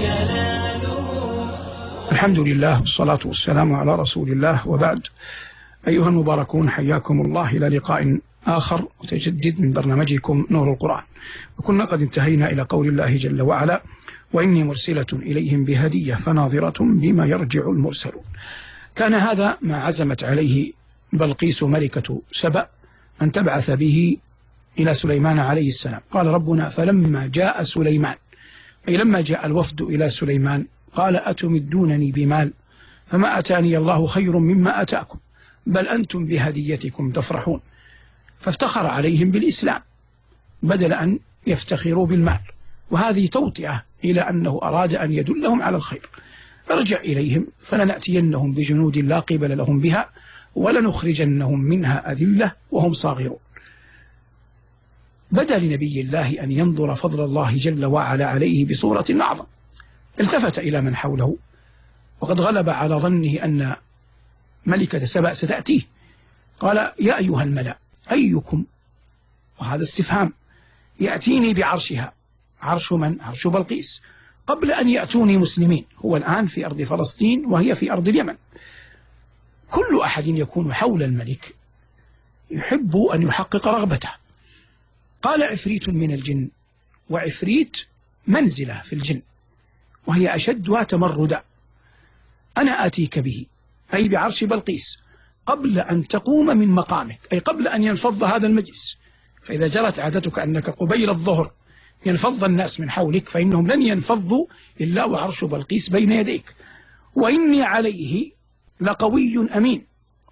جلاله الحمد لله والصلاة والسلام على رسول الله وبعد. أيها المباركون حياكم الله. إلى لقاء آخر متجدد من برنامجكم نور القرآن. وكنا قد انتهينا إلى قول الله جل وعلا وإني مرسلة إليهم بهدية فناظرة بما يرجع المرسلون. كان هذا ما عزمت عليه بلقيس ملكة سبأ أن تبعث به إلى سليمان عليه السلام. قال ربنا فلما جاء سليمان أي لما جاء الوفد إلى سليمان قال أتمدونني بمال؟ فما أتاني الله خير مما أتاكم بل أنتم بهديتكم تفرحون. فافتخر عليهم بالإسلام بدل أن يفتخروا بالمال. وهذه توطئة إلى أنه أراد أن يدلهم على الخير. ارجع إليهم فلنأتينهم بجنود لا قبل لهم بها ولنخرجنهم منها أذلة وهم صاغرون. بدا لنبي الله أن ينظر فضل الله جل وعلا عليه بصورة أعظم. التفت إلى من حوله. وقد غلب على ظنه أن ملكة سبأ ستأتيه. قال يا أيها الملأ أيكم؟ وهذا استفهام. يأتيني بعرشها. عرش من؟ عرش بلقيس. قبل أن يأتوني مسلمين. هو الآن في أرض فلسطين وهي في أرض اليمن. كل أحد يكون حول الملك. يحب أن يحقق رغبته. قال عفريت من الجن وعفريت منزلة في الجن وهي أشدها تمردا أنا آتيك به أي بعرش بلقيس قبل أن تقوم من مقامك أي قبل أن ينفض هذا المجلس. فإذا جرت عادتك أنك قبيل الظهر ينفض الناس من حولك فإنهم لن ينفضوا إلا وعرش بلقيس بين يديك. وإني عليه لقوي أمين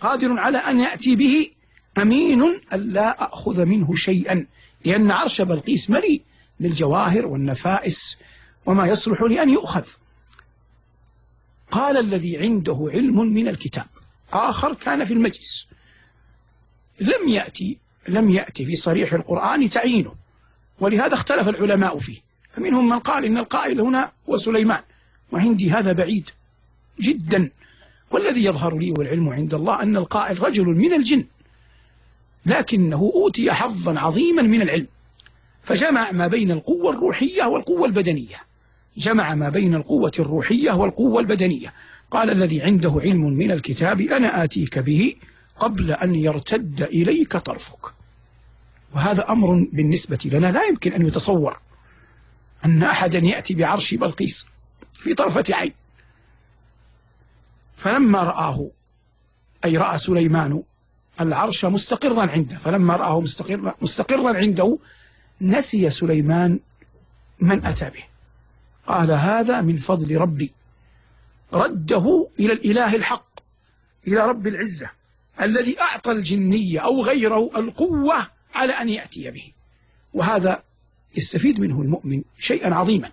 قادر على أن يأتي به أمين ألا أخذ منه شيئا. لأن عرش بلقيس مليء بالجواهر والنفائس وما يصلح لأن يؤخذ. قال الذي عنده علم من الكتاب. آخر كان في المجلس. لم يأتي لم يأتي في صريح القرآن تعيينه ولهذا اختلف العلماء فيه. فمنهم من قال إن القائل هنا هو سليمان. وعندي هذا بعيد جدا. والذي يظهر لي والعلم عند الله أن القائل رجل من الجن. لكنه أوتي حظا عظيما من العلم. فجمع ما بين القوة الروحية والقوة البدنية. جمع ما بين القوة الروحية والقوة البدنية. قال الذي عنده علم من الكتاب أنا آتيك به قبل أن يرتد إليك طرفك. وهذا أمر بالنسبة لنا لا يمكن أن يتصور أن أحدا يأتي بعرش بلقيس في طرفة عين. فلما رآه أي رأى سليمان العرش مستقرا عنده. فلما رآه مستقرا, مستقرا عنده نسي سليمان من أتى به. قال هذا من فضل ربي. رده إلى الإله الحق إلى رب العزة الذي أعطى الجنية أو غيره القوة على أن يأتي به. وهذا يستفيد منه المؤمن شيئا عظيما.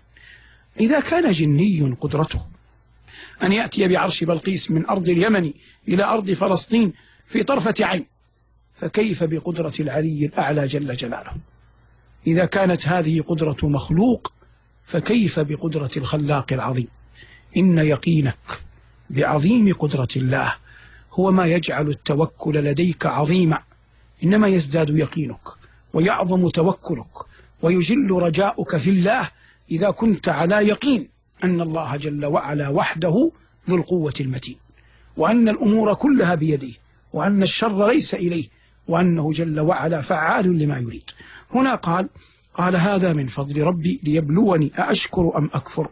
إذا كان جني قدرته أن يأتي بعرش بلقيس من أرض اليمن إلى أرض فلسطين في طرفة عين فكيف بقدرة العلي الأعلى جل جلاله؟ إذا كانت هذه قدرة مخلوق فكيف بقدرة الخلاق العظيم؟ إن يقينك بعظيم قدرة الله هو ما يجعل التوكل لديك عظيما إنما يزداد يقينك ويعظم توكلك ويجل رجاؤك في الله إذا كنت على يقين أن الله جل وعلا وحده ذو القوة المتين وأن الأمور كلها بيده وأن الشر ليس إليه وأنه جل وعلا فعال لما يريد. هنا قال قال هذا من فضل ربي ليبلوني أأشكر أم أكفر؟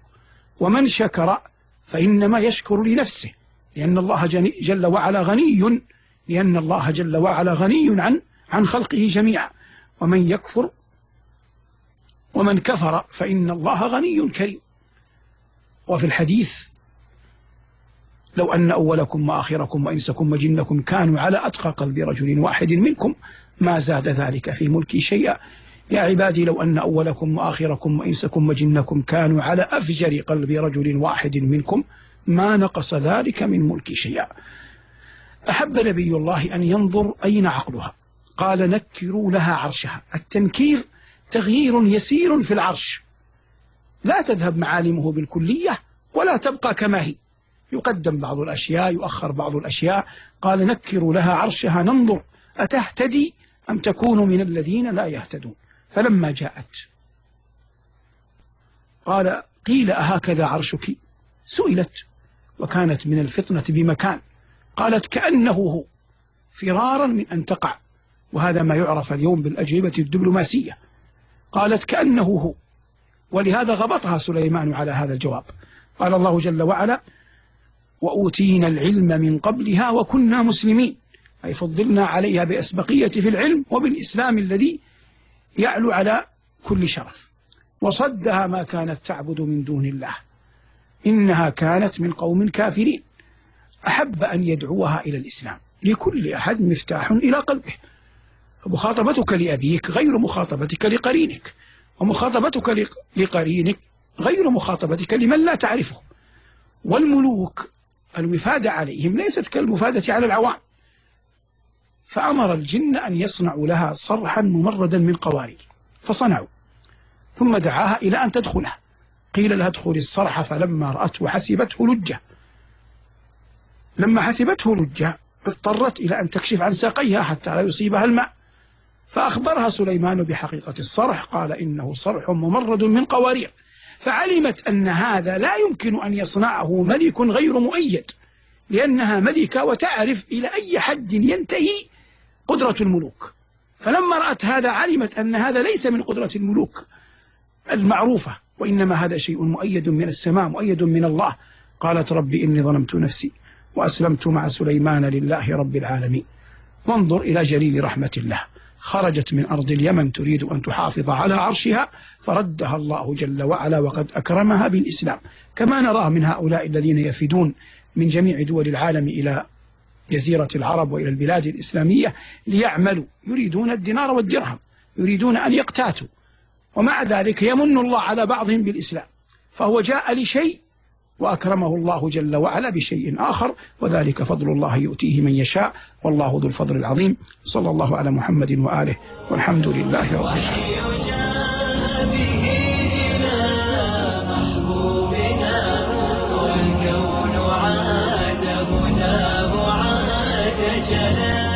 ومن شكر فإنما يشكر لنفسه لأن الله جل وعلا غني لأن الله جل وعلا غني عن عن خلقه جميعا. ومن يكفر ومن كفر فإن الله غني كريم. وفي الحديث لو أن أولكم وآخركم وإنسكم وجنكم كانوا على أتقى قلب رجل واحد منكم ما زاد ذلك في ملكي شيئا. يا عبادي لو أن أولكم وآخركم وإنسكم وجنكم كانوا على أفجر قلب رجل واحد منكم ما نقص ذلك من ملك شيئا. أحب نبي الله أن ينظر أين عقلها؟ قال نكروا لها عرشها. التنكير تغيير يسير في العرش. لا تذهب معالمه بالكلية ولا تبقى كما هي. يقدم بعض الأشياء يؤخر بعض الأشياء قال نكروا لها عرشها ننظر أتهتدي أم تكون من الذين لا يهتدون. فلما جاءت قال قيل أهكذا عرشك؟ سئلت وكانت من الفطنة بمكان. قالت كأنه هو فرارا من أن تقع. وهذا ما يعرف اليوم بالأجوبة الدبلوماسية. قالت كأنه هو. ولهذا غبطها سليمان على هذا الجواب. قال الله جل وعلا وأوتينا العلم من قبلها وكنا مسلمين. أي فضلنا عليها بأسبقية في العلم وبالإسلام الذي يعلو على كل شرف. وصدها ما كانت تعبد من دون الله. إنها كانت من قوم كافرين. أحب أن يدعوها إلى الإسلام. لكل أحد مفتاح إلى قلبه. فمخاطبتك لأبيك غير مخاطبتك لقرينك. ومخاطبتك لقرينك غير مخاطبتك لمن لا تعرفه. والملوك الوفادة عليهم ليست كالمفادة على العوام. فأمر الجن أن يصنعوا لها صرحا ممردا من قوارير فصنعوا. ثم دعاها إلى أن تدخله. قيل لها ادخلي الصرح فلما رأته حسبته لجة. لما حسبته لجة اضطرت إلى أن تكشف عن ساقيها حتى لا يصيبها الماء. فأخبرها سليمان بحقيقة الصرح قال إنه صرح ممرد من قوارير. فعلمت أن هذا لا يمكن أن يصنعه ملك غير مؤيد لأنها ملكة وتعرف إلى أي حد ينتهي قدرة الملوك. فلما رأت هذا علمت أن هذا ليس من قدرة الملوك المعروفة وإنما هذا شيء مؤيد من السماء مؤيد من الله. قالت ربي إني ظلمت نفسي وأسلمت مع سليمان لله رب العالمين. وانظر إلى جليل رحمة الله. خرجت من أرض اليمن تريد أن تحافظ على عرشها فردها الله جل وعلا وقد أكرمها بالإسلام. كما نرى من هؤلاء الذين يفدون من جميع دول العالم إلى جزيرة العرب وإلى البلاد الإسلامية ليعملوا. يريدون الدينار والدرهم يريدون أن يقتاتوا ومع ذلك يمن الله على بعضهم بالإسلام. فهو جاء لشيء وأكرمه الله جل وعلا بشيء آخر وذلك فضل الله يؤتيه من يشاء والله ذو الفضل العظيم. صلى الله على محمد وآله والحمد لله رب العالمين. جاء